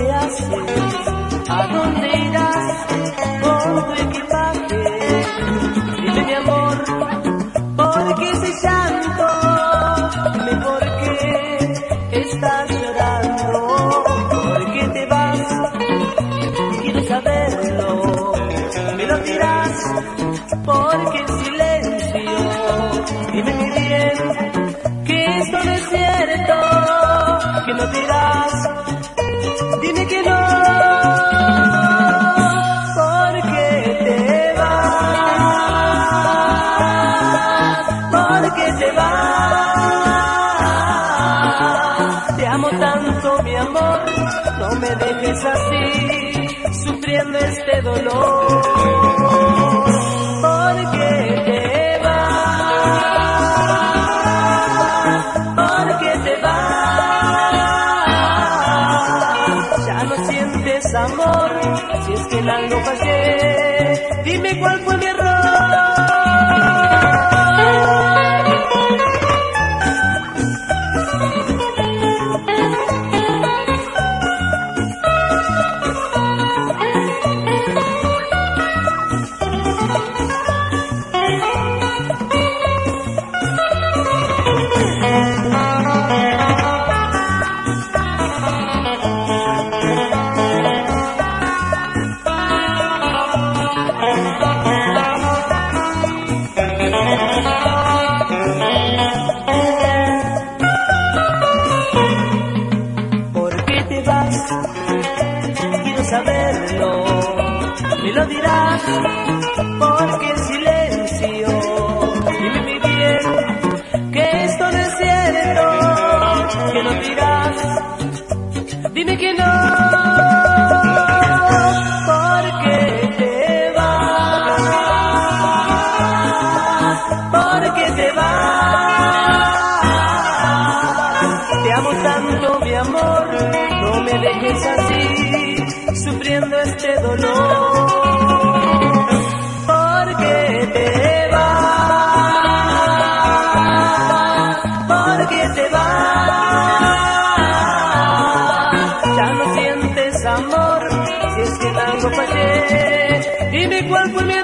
veas, a dónde irás con tu equipaje. Dime mi amor, ¿por qué ese llanto? Dime por qué estás llorando, ¿por qué te vas? Quiero saberlo, me lo dirás, porque el silencio, dime mi bien, que esto no es cierto, que no dirás porque te vas, porque te vas. Te amo tanto, mi amor, no me dejes así, sufriendo este dolor. No sientes amor, si es que en algo fallé, dime cuál fue mi error. Me lo dirás, porque en silencio. Dime mi bien, que esto no es cierto. Que no dirás, dime que no. Porque te vas, porque te vas. Te amo tanto, mi amor, no me dejes así, porque te va, porque te va, ya no sientes amor, si es que tanto fuiste y me cual fue mi